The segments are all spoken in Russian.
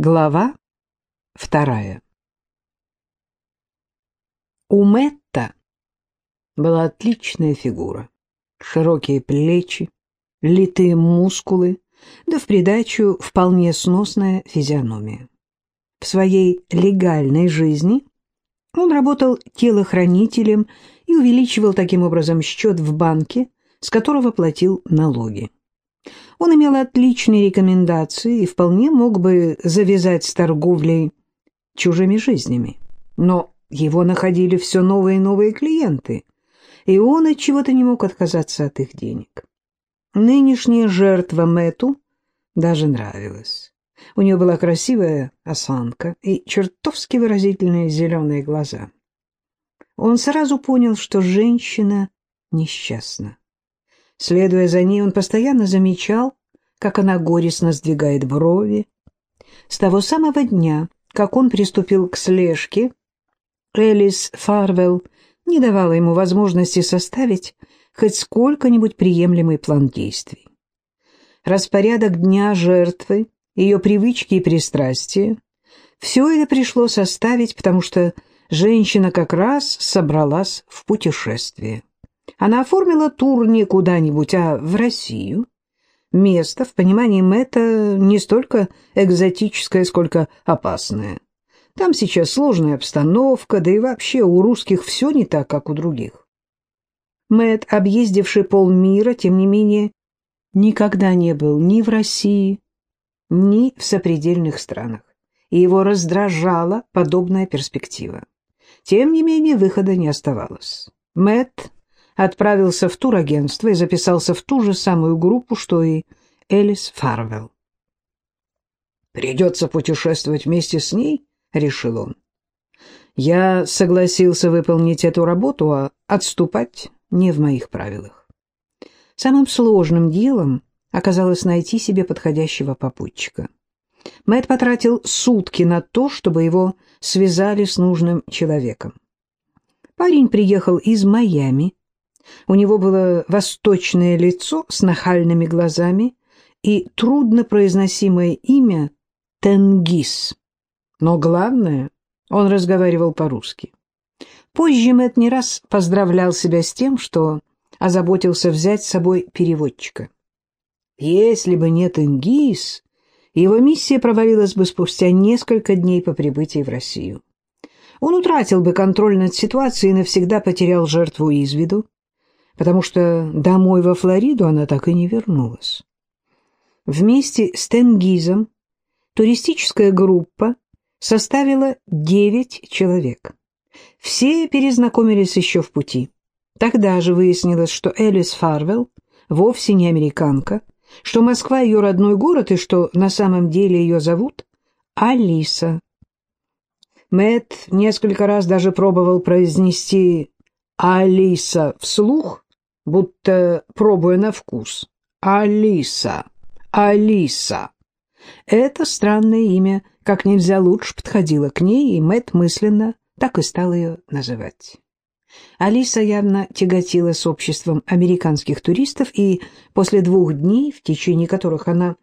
Глава вторая У Мэтта была отличная фигура. Широкие плечи, литые мускулы, да в придачу вполне сносная физиономия. В своей легальной жизни он работал телохранителем и увеличивал таким образом счет в банке, с которого платил налоги. Он имел отличные рекомендации и вполне мог бы завязать с торговлей чужими жизнями. Но его находили все новые и новые клиенты, и он от чего-то не мог отказаться от их денег. Нынешняя жертва Мэту даже нравилась. У нее была красивая осанка и чертовски выразительные зеленые глаза. Он сразу понял, что женщина несчастна. Следуя за ней, он постоянно замечал, как она горестно сдвигает брови. С того самого дня, как он приступил к слежке, Элис Фарвелл не давала ему возможности составить хоть сколько-нибудь приемлемый план действий. Распорядок дня жертвы, ее привычки и пристрастия — все это пришлось составить, потому что женщина как раз собралась в путешествие. Она оформила тур не куда-нибудь, а в Россию. Место, в понимании Мэтта, не столько экзотическое, сколько опасное. Там сейчас сложная обстановка, да и вообще у русских все не так, как у других. Мэтт, объездивший полмира, тем не менее, никогда не был ни в России, ни в сопредельных странах, и его раздражала подобная перспектива. Тем не менее, выхода не оставалось. Мэтт отправился в турагентство и записался в ту же самую группу, что и Элис Фарвелл. «Придется путешествовать вместе с ней», — решил он. «Я согласился выполнить эту работу, а отступать не в моих правилах». Самым сложным делом оказалось найти себе подходящего попутчика. Мэтт потратил сутки на то, чтобы его связали с нужным человеком. Парень приехал из Майами, у него было восточное лицо с нахальными глазами и труднопроизносимое имя Тенгиз. Но главное, он разговаривал по-русски. Позже Мэтт не раз поздравлял себя с тем, что озаботился взять с собой переводчика. Если бы не Тенгиз, его миссия провалилась бы спустя несколько дней по прибытии в Россию. Он утратил бы контроль над ситуацией и навсегда потерял жертву из виду потому что домой во Флориду она так и не вернулась. Вместе с Тенгизом туристическая группа составила девять человек. Все перезнакомились еще в пути. Тогда же выяснилось, что Элис Фарвелл вовсе не американка, что Москва ее родной город и что на самом деле ее зовут Алиса. Мэт несколько раз даже пробовал произнести «Алиса» вслух, будто пробуя на вкус. Алиса, Алиса. Это странное имя как нельзя лучше подходило к ней, и Мэтт мысленно так и стал ее называть. Алиса явно тяготила с обществом американских туристов, и после двух дней, в течение которых она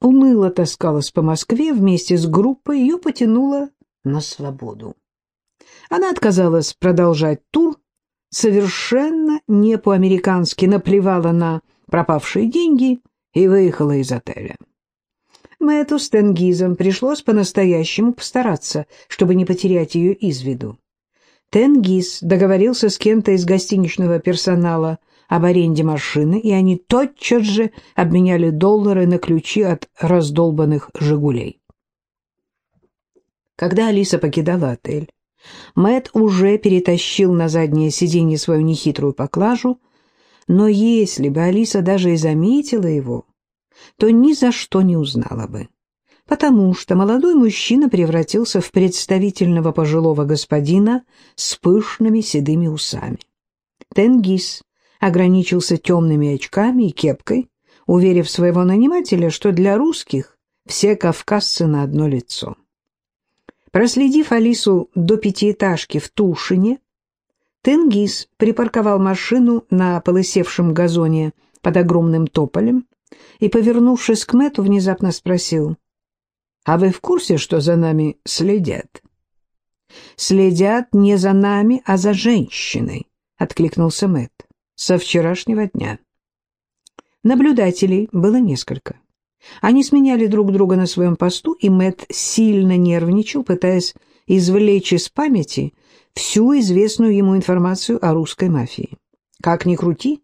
уныло таскалась по Москве вместе с группой, ее потянуло на свободу. Она отказалась продолжать тур, совершенно не по-американски наплевала на пропавшие деньги и выехала из отеля. Мэтту с Тенгизом пришлось по-настоящему постараться, чтобы не потерять ее из виду. Тенгиз договорился с кем-то из гостиничного персонала об аренде машины, и они тотчас же обменяли доллары на ключи от раздолбанных «Жигулей». Когда Алиса покидала отель, Мэт уже перетащил на заднее сиденье свою нехитрую поклажу, но если бы Алиса даже и заметила его, то ни за что не узнала бы, потому что молодой мужчина превратился в представительного пожилого господина с пышными седыми усами. Тенгиз ограничился темными очками и кепкой, уверив своего нанимателя, что для русских все кавказцы на одно лицо. Проследив Алису до пятиэтажки в Тушине, Тенгиз припарковал машину на полысевшем газоне под огромным тополем и, повернувшись к Мэту, внезапно спросил, А вы в курсе, что за нами следят? Следят не за нами, а за женщиной, откликнулся Мэт. Со вчерашнего дня. Наблюдателей было несколько. Они сменяли друг друга на своем посту, и Мэт сильно нервничал, пытаясь извлечь из памяти всю известную ему информацию о русской мафии. Как ни крути,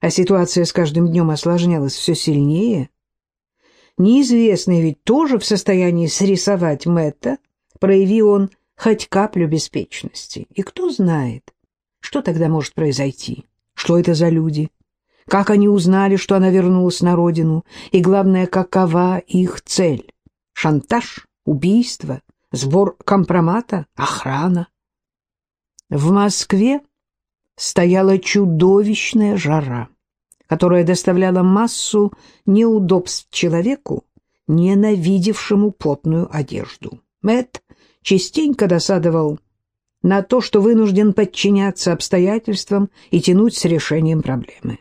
а ситуация с каждым днем осложнялась все сильнее. Неизвестный ведь тоже в состоянии срисовать Мэтта, прояви он хоть каплю беспечности. И кто знает, что тогда может произойти, что это за люди, как они узнали, что она вернулась на родину, и, главное, какова их цель — шантаж, убийство, сбор компромата, охрана. В Москве стояла чудовищная жара, которая доставляла массу неудобств человеку, ненавидевшему потную одежду. Мэт частенько досадовал на то, что вынужден подчиняться обстоятельствам и тянуть с решением проблемы.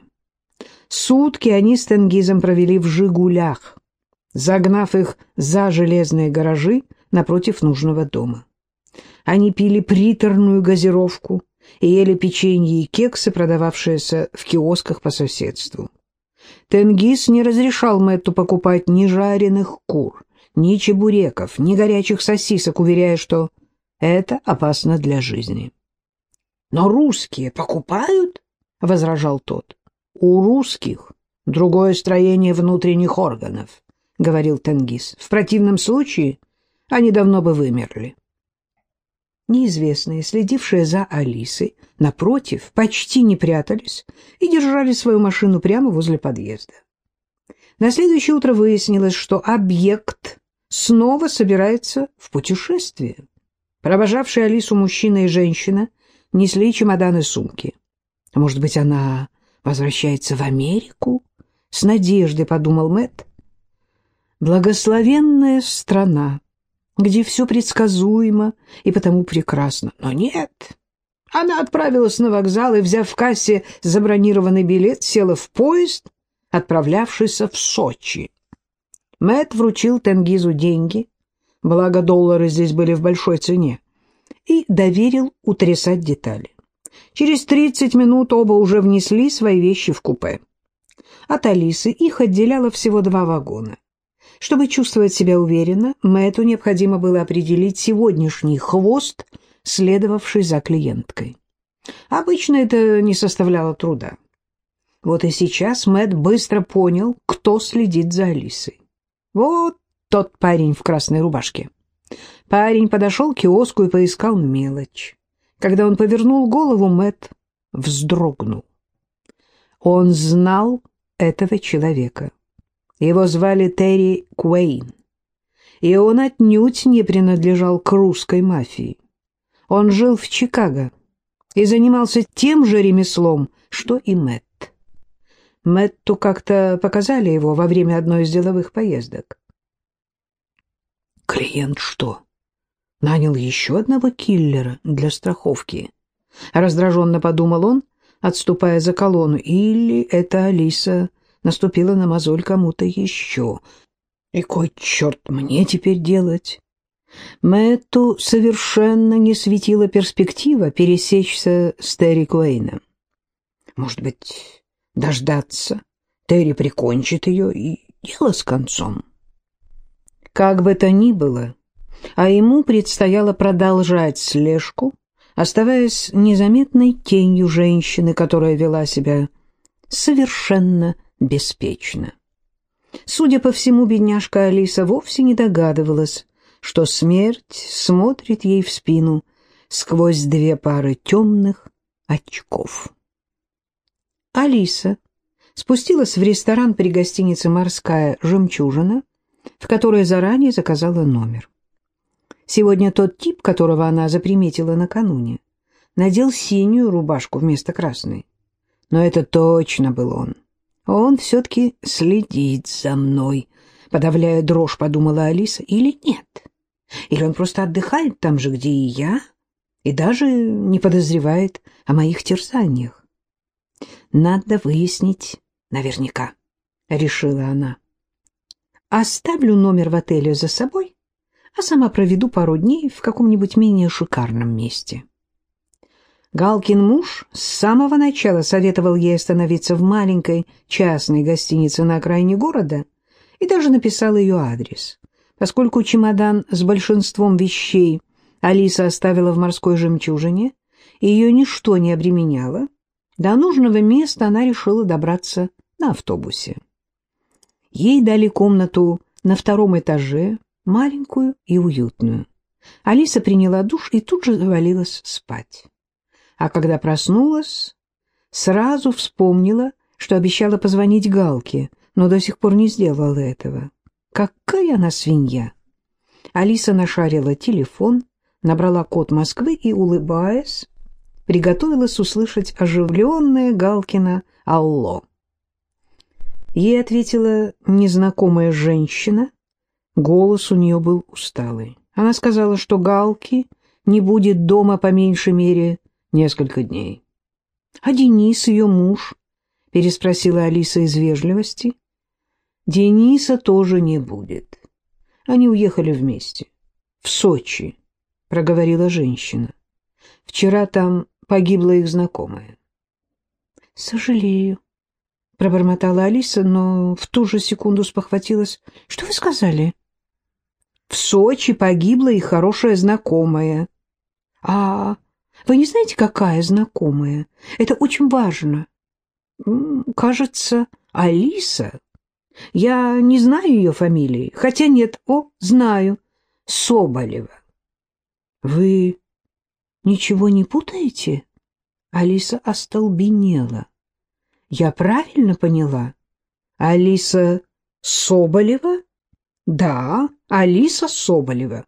Сутки они с Тенгизом провели в «Жигулях», загнав их за железные гаражи напротив нужного дома. Они пили приторную газировку и ели печенье и кексы, продававшиеся в киосках по соседству. Тенгиз не разрешал Мэтту покупать ни жареных кур, ни чебуреков, ни горячих сосисок, уверяя, что это опасно для жизни. «Но русские покупают?» — возражал тот. «У русских другое строение внутренних органов», — говорил Тенгиз. «В противном случае они давно бы вымерли». Неизвестные, следившие за Алисой, напротив, почти не прятались и держали свою машину прямо возле подъезда. На следующее утро выяснилось, что объект снова собирается в путешествие. Провожавшие Алису мужчина и женщина несли чемоданы сумки. Может быть, она возвращается в Америку? С надеждой подумал Мэтт. Благословенная страна, где все предсказуемо и потому прекрасно. Но нет. Она отправилась на вокзал и, взяв в кассе забронированный билет, села в поезд, отправлявшийся в Сочи. Мэт вручил Тенгизу деньги, благо доллары здесь были в большой цене, и доверил утрясать детали. Через тридцать минут оба уже внесли свои вещи в купе. От Алисы их отделяло всего два вагона. Чтобы чувствовать себя уверенно, Мэтту необходимо было определить сегодняшний хвост, следовавший за клиенткой. Обычно это не составляло труда. Вот и сейчас Мэтт быстро понял, кто следит за Алисой. Вот тот парень в красной рубашке. Парень подошел к киоску и поискал мелочь. Когда он повернул голову, Мэтт вздрогнул. Он знал этого человека. Его звали Терри Куэйн, и он отнюдь не принадлежал к русской мафии. Он жил в Чикаго и занимался тем же ремеслом, что и Мэтт. Мэтту как-то показали его во время одной из деловых поездок. Клиент что, нанял еще одного киллера для страховки? Раздраженно подумал он, отступая за колонну. Или это Алиса наступила на мозоль кому-то еще. И кой черт мне теперь делать? Мэтту совершенно не светила перспектива пересечься с Терри Куэйном. Может быть, дождаться? Терри прикончит ее, и дело с концом. Как бы то ни было, а ему предстояло продолжать слежку, оставаясь незаметной тенью женщины, которая вела себя совершенно беспечно. Судя по всему, бедняжка Алиса вовсе не догадывалась, что смерть смотрит ей в спину сквозь две пары темных очков. Алиса спустилась в ресторан при гостинице «Морская жемчужина», в которой заранее заказала номер. Сегодня тот тип, которого она заприметила накануне, надел синюю рубашку вместо красной. Но это точно был он. Он все-таки следит за мной, подавляя дрожь, подумала Алиса, или нет? Или он просто отдыхает там же, где и я, и даже не подозревает о моих терзаниях? Надо выяснить наверняка, решила она. Оставлю номер в отеле за собой а сама проведу пару дней в каком-нибудь менее шикарном месте. Галкин муж с самого начала советовал ей остановиться в маленькой частной гостинице на окраине города и даже написал ее адрес. Поскольку чемодан с большинством вещей Алиса оставила в морской жемчужине, и ее ничто не обременяло, до нужного места она решила добраться на автобусе. Ей дали комнату на втором этаже, маленькую и уютную. Алиса приняла душ и тут же завалилась спать. А когда проснулась, сразу вспомнила, что обещала позвонить Галке, но до сих пор не сделала этого. Какая она свинья! Алиса нашарила телефон, набрала код Москвы и, улыбаясь, приготовилась услышать оживленное Галкина «Алло». Ей ответила незнакомая женщина, голос у нее был усталый. Она сказала, что Галки не будет дома по меньшей мере несколько дней. — А Денис, ее муж? — переспросила Алиса из вежливости. — Дениса тоже не будет. Они уехали вместе. — В Сочи, — проговорила женщина. — Вчера там погибла их знакомая. — Сожалею, — пробормотала Алиса, но в ту же секунду спохватилась. — Что вы сказали? — В Сочи погибла их хорошая знакомая. — А вы не знаете, какая знакомая? Это очень важно. Кажется, Алиса. Я не знаю ее фамилии. Хотя нет, о, знаю. Соболева. Вы ничего не путаете? Алиса остолбенела. Я правильно поняла? Алиса Соболева? Да, Алиса Соболева.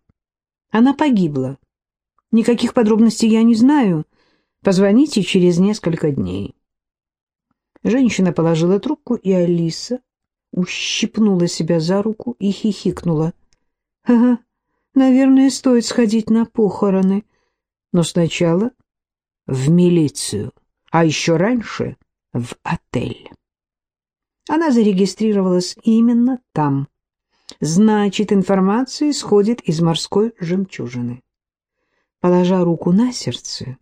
Она погибла. Никаких подробностей я не знаю. Позвоните через несколько дней. Женщина положила трубку, и Алиса ущипнула себя за руку и хихикнула. «Ага, наверное, стоит сходить на похороны. Но сначала в милицию, а еще раньше в отель». Она зарегистрировалась именно там. Значит, информация исходит из морской жемчужины. Положа руку на сердце,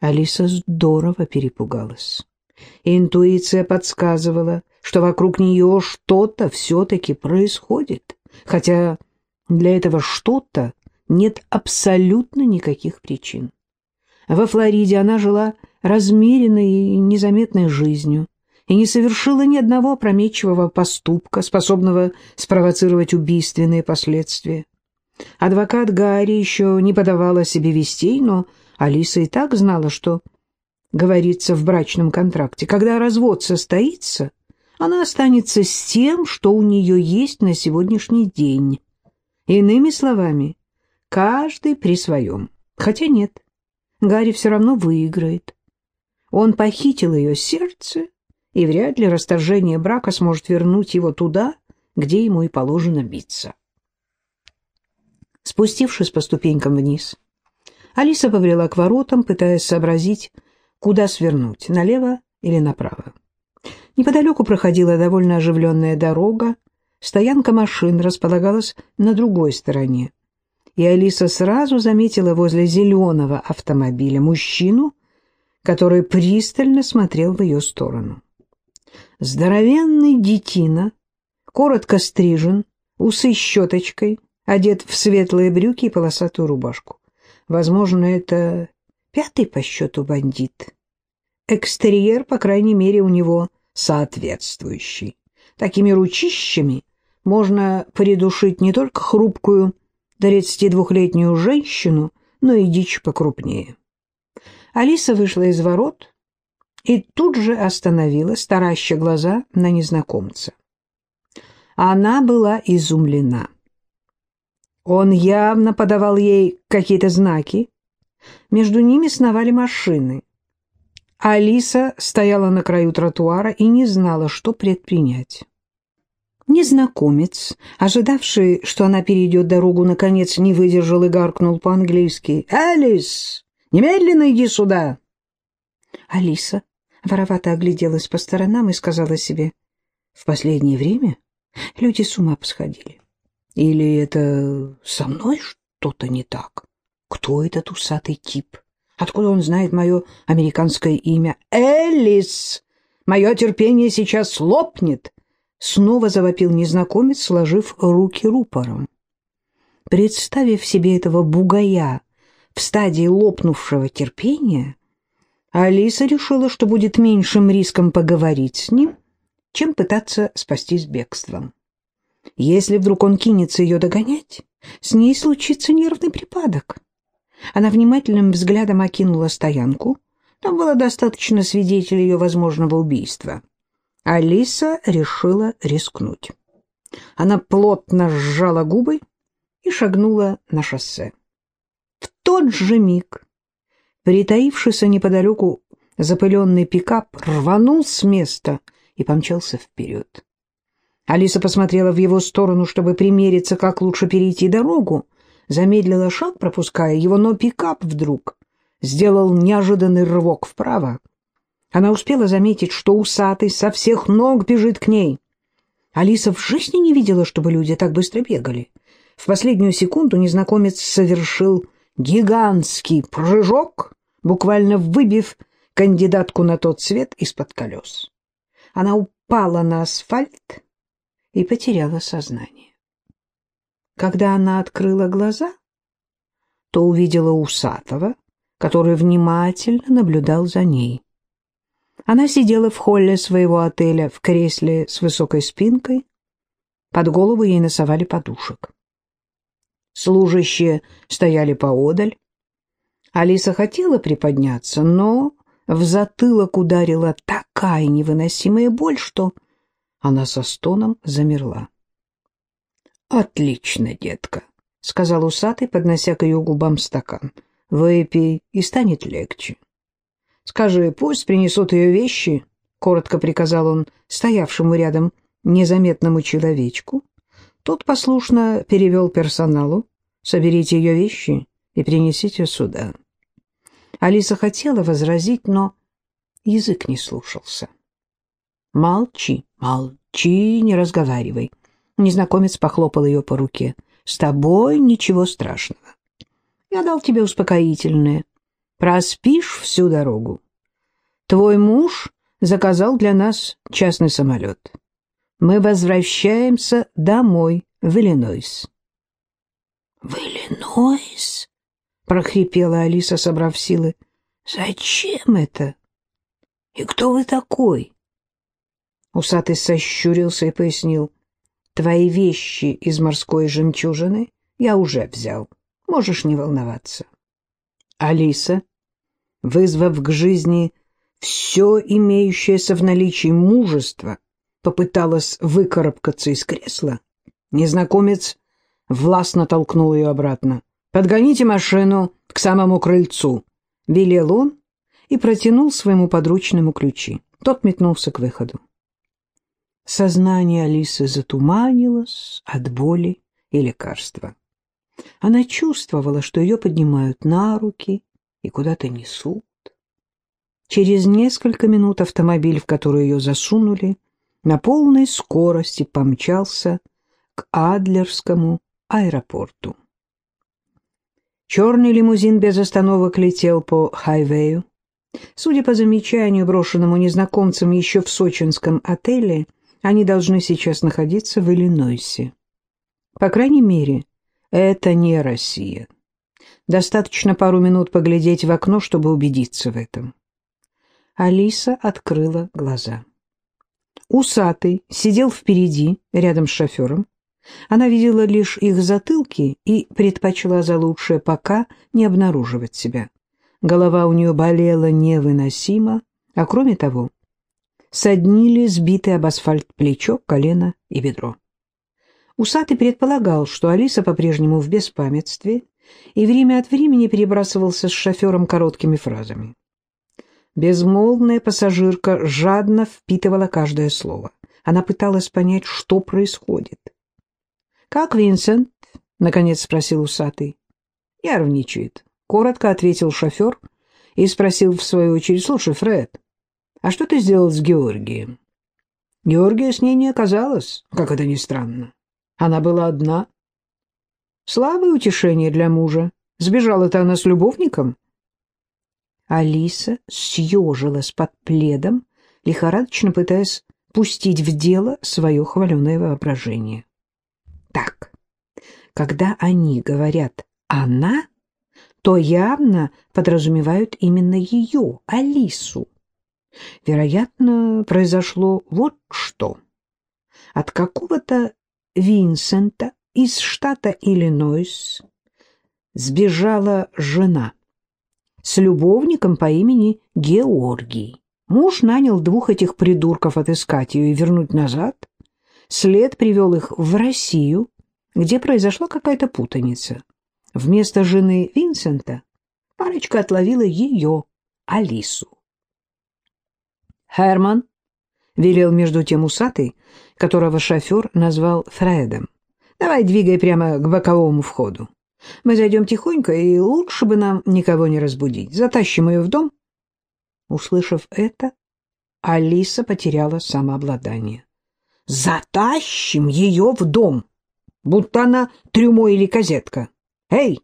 Алиса здорово перепугалась. Интуиция подсказывала, что вокруг нее что-то все-таки происходит, хотя для этого что-то нет абсолютно никаких причин. Во Флориде она жила размеренной и незаметной жизнью и не совершила ни одного опрометчивого поступка, способного спровоцировать убийственные последствия. Адвокат Гарри еще не подавала себе вестей, но Алиса и так знала, что говорится в брачном контракте. Когда развод состоится, она останется с тем, что у нее есть на сегодняшний день. Иными словами, каждый при своем. Хотя нет, Гарри все равно выиграет. Он похитил ее сердце, и вряд ли расторжение брака сможет вернуть его туда, где ему и положено биться. Спустившись по ступенькам вниз, Алиса побрела к воротам, пытаясь сообразить, куда свернуть, налево или направо. Неподалеку проходила довольно оживленная дорога, стоянка машин располагалась на другой стороне, и Алиса сразу заметила возле зеленого автомобиля мужчину, который пристально смотрел в ее сторону. Здоровенный детина, коротко стрижен, усы щеточкой, одет в светлые брюки и полосатую рубашку. Возможно, это пятый по счету бандит. Экстерьер, по крайней мере, у него соответствующий. Такими ручищами можно придушить не только хрупкую 32-летнюю женщину, но и дичь покрупнее. Алиса вышла из ворот и тут же остановилась, тараща глаза на незнакомца. Она была изумлена. Он явно подавал ей какие-то знаки. Между ними сновали машины. Алиса стояла на краю тротуара и не знала, что предпринять. Незнакомец, ожидавший, что она перейдет дорогу, наконец не выдержал и гаркнул по-английски. «Алис, немедленно иди сюда!» Алиса воровато огляделась по сторонам и сказала себе, «В последнее время люди с ума посходили. Или это со мной что-то не так? Кто этот усатый тип? Откуда он знает мое американское имя? Элис! Мое терпение сейчас лопнет! Снова завопил незнакомец, сложив руки рупором. Представив себе этого бугая в стадии лопнувшего терпения, Алиса решила, что будет меньшим риском поговорить с ним, чем пытаться спастись бегством. Если вдруг он кинется ее догонять, с ней случится нервный припадок. Она внимательным взглядом окинула стоянку. Там было достаточно свидетелей ее возможного убийства. Алиса решила рискнуть. Она плотно сжала губы и шагнула на шоссе. В тот же миг, притаившийся неподалеку запыленный пикап, рванул с места и помчался вперед. Алиса посмотрела в его сторону, чтобы примериться, как лучше перейти дорогу, замедлила шаг, пропуская его, но пикап вдруг сделал неожиданный рывок вправо. Она успела заметить, что усатый со всех ног бежит к ней. Алиса в жизни не видела, чтобы люди так быстро бегали. В последнюю секунду незнакомец совершил гигантский прыжок, буквально выбив кандидатку на тот свет из-под колес. Она упала на асфальт и потеряла сознание. Когда она открыла глаза, то увидела усатого, который внимательно наблюдал за ней. Она сидела в холле своего отеля в кресле с высокой спинкой, под голову ей носовали подушек. Служащие стояли поодаль. Алиса хотела приподняться, но в затылок ударила такая невыносимая боль, что она со стоном замерла. «Отлично, детка», — сказал усатый, поднося к ее губам стакан. «Выпей, и станет легче». «Скажи, пусть принесут ее вещи», — коротко приказал он стоявшему рядом незаметному человечку. Тот послушно перевел персоналу. «Соберите ее вещи и принесите сюда». Алиса хотела возразить, но язык не слушался. «Молчи, молчи, не разговаривай», Незнакомец похлопал ее по руке. «С тобой ничего страшного. Я дал тебе успокоительное. Проспишь всю дорогу. Твой муж заказал для нас частный самолет. Мы возвращаемся домой, в Иллинойс». «В Иллинойс?» — прохрипела Алиса, собрав силы. «Зачем это? И кто вы такой?» Усатый сощурился и пояснил. Твои вещи из морской жемчужины я уже взял. Можешь не волноваться. Алиса, вызвав к жизни все имеющееся в наличии мужество, попыталась выкарабкаться из кресла. Незнакомец властно толкнул ее обратно. «Подгоните машину к самому крыльцу», — велел он и протянул своему подручному ключи. Тот метнулся к выходу. Сознание Алисы затуманилось от боли и лекарства. Она чувствовала, что ее поднимают на руки и куда-то несут. Через несколько минут автомобиль, в который ее засунули, на полной скорости помчался к Адлерскому аэропорту. Черный лимузин без остановок летел по хайвею. Судя по замечанию, брошенному незнакомцам еще в сочинском отеле, они должны сейчас находиться в Иллинойсе. По крайней мере, это не Россия. Достаточно пару минут поглядеть в окно, чтобы убедиться в этом. Алиса открыла глаза. Усатый сидел впереди, рядом с шофером. Она видела лишь их затылки и предпочла за лучшее пока не обнаруживать себя. Голова у нее болела невыносимо, а кроме того, соднили сбитые об асфальт плечо, колено и бедро. Усатый предполагал, что Алиса по-прежнему в беспамятстве и время от времени перебрасывался с шофером короткими фразами. Безмолвная пассажирка жадно впитывала каждое слово. Она пыталась понять, что происходит. «Как Винсент?» — наконец спросил усатый. «Ярвничает», — коротко ответил шофер и спросил в свою очередь, «Слушай, Фред, а что ты сделал с Георгием? Георгия с ней не оказалось, как это ни странно. Она была одна, Слабое утешение для мужа. Сбежала-то она с любовником. Алиса съежилась под пледом, лихорадочно пытаясь пустить в дело свое хваленое воображение. Так, когда они говорят «она», то явно подразумевают именно ее, Алису. Вероятно, произошло вот что. От какого-то Винсента из штата Иллинойс сбежала жена с любовником по имени Георгий. Муж нанял двух этих придурков отыскать ее и вернуть назад. След привел их в Россию, где произошла какая-то путаница. Вместо жены Винсента парочка отловила ее, Алису. Херман велел между тем усатый, которого шофер назвал Фредом. «Давай двигай прямо к боковому входу. Мы зайдем тихонько, и лучше бы нам никого не разбудить. Затащим ее в дом». Услышав это, Алиса потеряла самообладание. «Затащим ее в дом, будто она трюмо или козетка. Эй,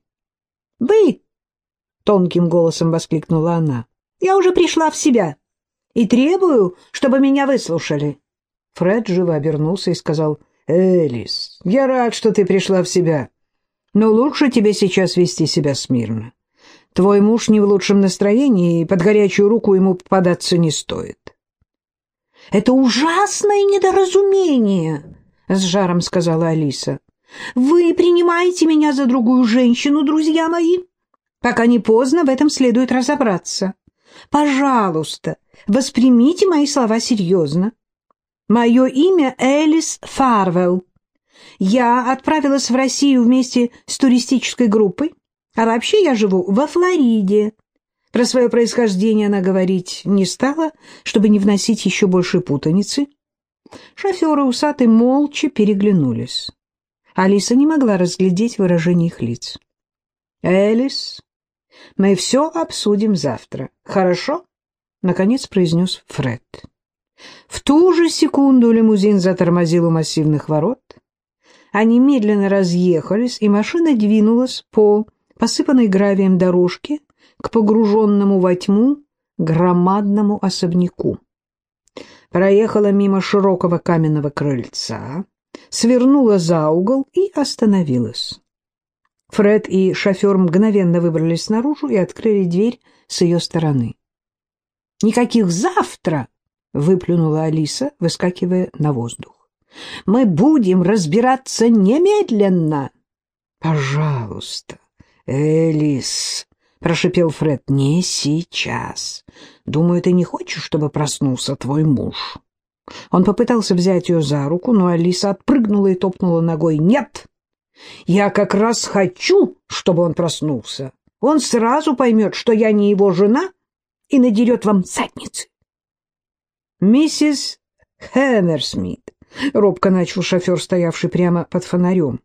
вы!» — тонким голосом воскликнула она. «Я уже пришла в себя и требую, чтобы меня выслушали». Фред живо обернулся и сказал, «Элис, я рад, что ты пришла в себя, но лучше тебе сейчас вести себя смирно. Твой муж не в лучшем настроении, и под горячую руку ему попадаться не стоит». «Это ужасное недоразумение», — с жаром сказала Алиса. «Вы принимаете меня за другую женщину, друзья мои? Пока не поздно, в этом следует разобраться. Пожалуйста, воспримите мои слова серьезно. Мое имя Элис Фарвелл. Я отправилась в Россию вместе с туристической группой, а вообще я живу во Флориде. Про свое происхождение она говорить не стала, чтобы не вносить еще больше путаницы. Шоферы усатые молча переглянулись. Алиса не могла разглядеть выражение их лиц. «Элис, мы все обсудим завтра, хорошо?» — наконец произнес Фред. В ту же секунду лимузин затормозил у массивных ворот. Они медленно разъехались, и машина двинулась по посыпанной гравием дорожке к погруженному во тьму громадному особняку. Проехала мимо широкого каменного крыльца, свернула за угол и остановилась. Фред и шофер мгновенно выбрались наружу и открыли дверь с ее стороны. «Никаких завтра!» — выплюнула Алиса, выскакивая на воздух. «Мы будем разбираться немедленно!» «Пожалуйста, Элис!» — прошипел Фред. «Не сейчас. Думаю, ты не хочешь, чтобы проснулся твой муж?» Он попытался взять ее за руку, но Алиса отпрыгнула и топнула ногой. «Нет! Я как раз хочу, чтобы он проснулся. Он сразу поймет, что я не его жена, и надерет вам задницы. «Миссис Хэмерсмит», — робко начал шофер, стоявший прямо под фонарем.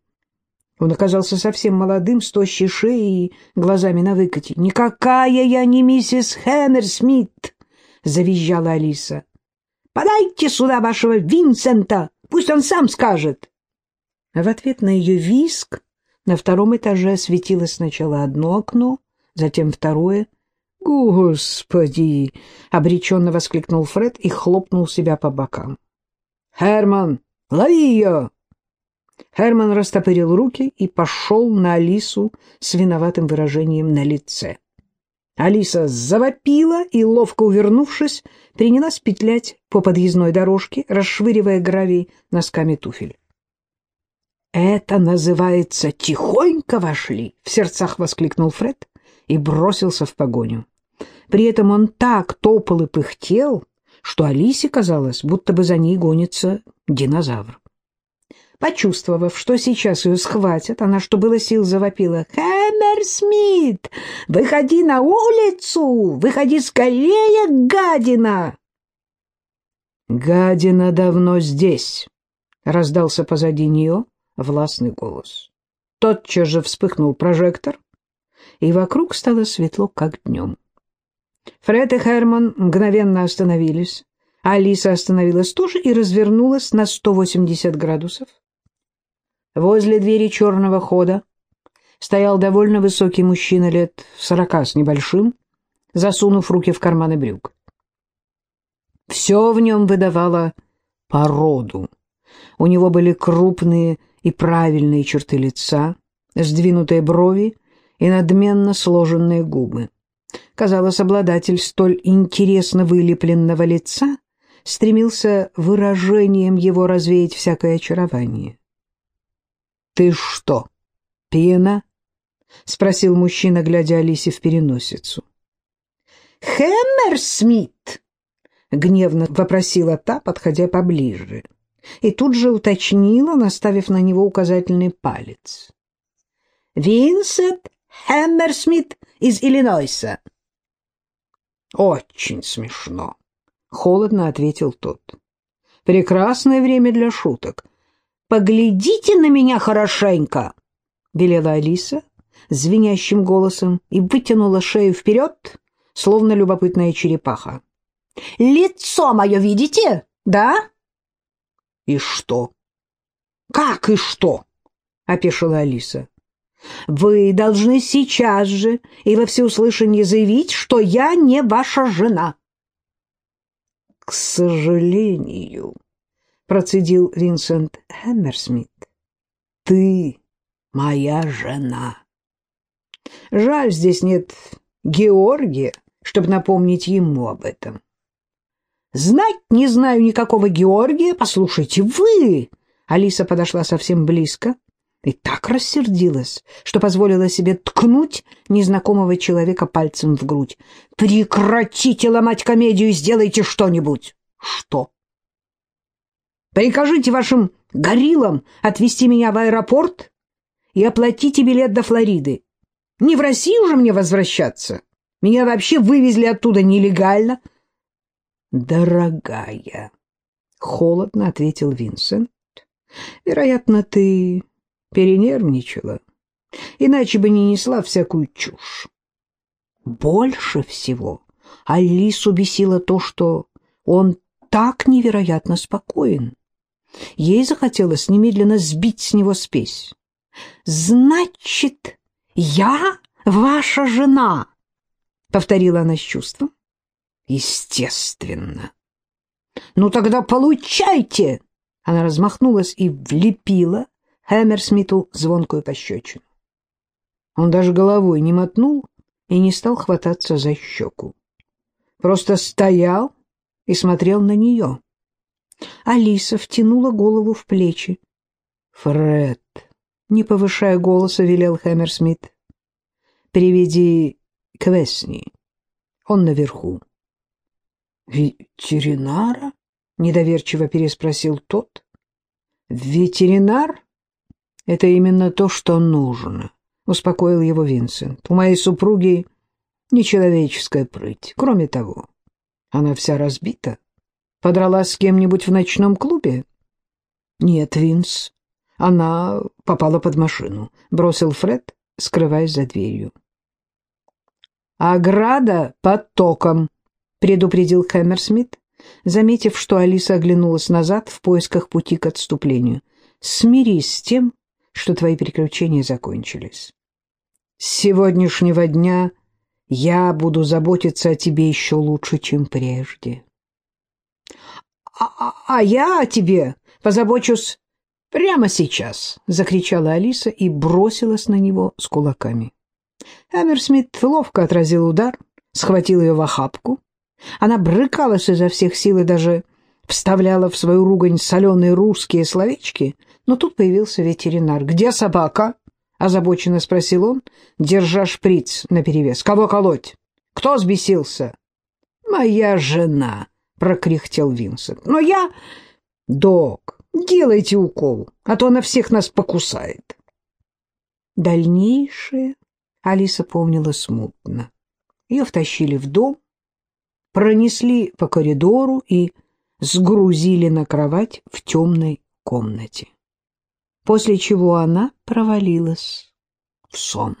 Он оказался совсем молодым, с тощей шеей и глазами на выкате. «Никакая я не миссис Хэмерсмит!» — завизжала Алиса. «Подайте сюда вашего Винсента, пусть он сам скажет!» В ответ на ее виск на втором этаже осветилось сначала одно окно, затем второе. «Господи!» — обреченно воскликнул Фред и хлопнул себя по бокам. «Херман, лови ее!» Херман растопырил руки и пошел на Алису с виноватым выражением на лице. Алиса завопила и, ловко увернувшись, принялась петлять по подъездной дорожке, расшвыривая гравий носками туфель. «Это называется тихонько вошли!» — в сердцах воскликнул Фред и бросился в погоню. При этом он так топал и пыхтел, что Алисе казалось, будто бы за ней гонится динозавр. Почувствовав, что сейчас ее схватят, она, что было сил, завопила. «Хэмер Смит, выходи на улицу! Выходи скорее, гадина!» «Гадина давно здесь!» — раздался позади нее властный голос. Тотчас же вспыхнул прожектор, и вокруг стало светло, как днем. Фред и Херман мгновенно остановились. Алиса остановилась тоже и развернулась на 180 градусов. Возле двери черного хода стоял довольно высокий мужчина лет сорока с небольшим, засунув руки в карманы брюк. Все в нем выдавало породу. У него были крупные и правильные черты лица, сдвинутые брови и надменно сложенные губы. Казалось, обладатель столь интересно вылепленного лица стремился выражением его развеять всякое очарование. «Ты что, пьяна?» — спросил мужчина, глядя Алисе в переносицу. «Хэммерсмит!» — гневно вопросила та, подходя поближе, и тут же уточнила, наставив на него указательный палец. «Винсент Хэммерсмит из Иллинойса». «Очень смешно», — холодно ответил тот. «Прекрасное время для шуток. Поглядите на меня хорошенько!» — велела Алиса звенящим голосом и вытянула шею вперед, словно любопытная черепаха. «Лицо мое видите, да?» «И что?» «Как и что?» — опешила Алиса. «Вы должны сейчас же и во всеуслышание заявить, что я не ваша жена». «К сожалению», — процедил Винсент Хэммерсмит, — «ты моя жена». Жаль, здесь нет Георгия, чтобы напомнить ему об этом. «Знать не знаю никакого Георгия. Послушайте, вы...» Алиса подошла совсем близко и так рассердилась, что позволила себе ткнуть незнакомого человека пальцем в грудь. «Прекратите ломать комедию и сделайте что-нибудь!» «Что?» «Прикажите вашим гориллам отвезти меня в аэропорт и оплатите билет до Флориды. Не в Россию же мне возвращаться. Меня вообще вывезли оттуда нелегально. Дорогая, холодно ответил Винсент. Вероятно, ты перенервничала, иначе бы не несла всякую чушь. Больше всего Алису бесило то, что он так невероятно спокоен. Ей захотелось немедленно сбить с него спесь. «Значит, «Я ваша жена!» — повторила она с чувством. «Естественно!» «Ну тогда получайте!» Она размахнулась и влепила Хэмерсмиту звонкую пощечину. Он даже головой не мотнул и не стал хвататься за щеку. Просто стоял и смотрел на нее. Алиса втянула голову в плечи. «Фред!» не повышая голоса, велел Хэмерсмит. «Приведи Квесни. Он наверху». «Ветеринара?» — недоверчиво переспросил тот. «Ветеринар? Это именно то, что нужно», — успокоил его Винсент. «У моей супруги нечеловеческая прыть. Кроме того, она вся разбита. Подралась с кем-нибудь в ночном клубе?» «Нет, Винс, она попала под машину, бросил Фред, скрываясь за дверью. «Ограда под током», — предупредил Хэмерсмит, заметив, что Алиса оглянулась назад в поисках пути к отступлению. «Смирись с тем, что твои приключения закончились. С сегодняшнего дня я буду заботиться о тебе еще лучше, чем прежде». «А, а я о тебе позабочусь «Прямо сейчас!» — закричала Алиса и бросилась на него с кулаками. Эмерсмит ловко отразил удар, схватил ее в охапку. Она брыкалась изо всех сил и даже вставляла в свою ругань соленые русские словечки, но тут появился ветеринар. «Где собака?» — озабоченно спросил он, держа шприц наперевес. «Кого колоть? Кто сбесился?» «Моя жена!» — прокряхтел Винсент. «Но я...» «Док, Делайте укол, а то она всех нас покусает. Дальнейшее Алиса помнила смутно. Ее втащили в дом, пронесли по коридору и сгрузили на кровать в темной комнате. После чего она провалилась в сон.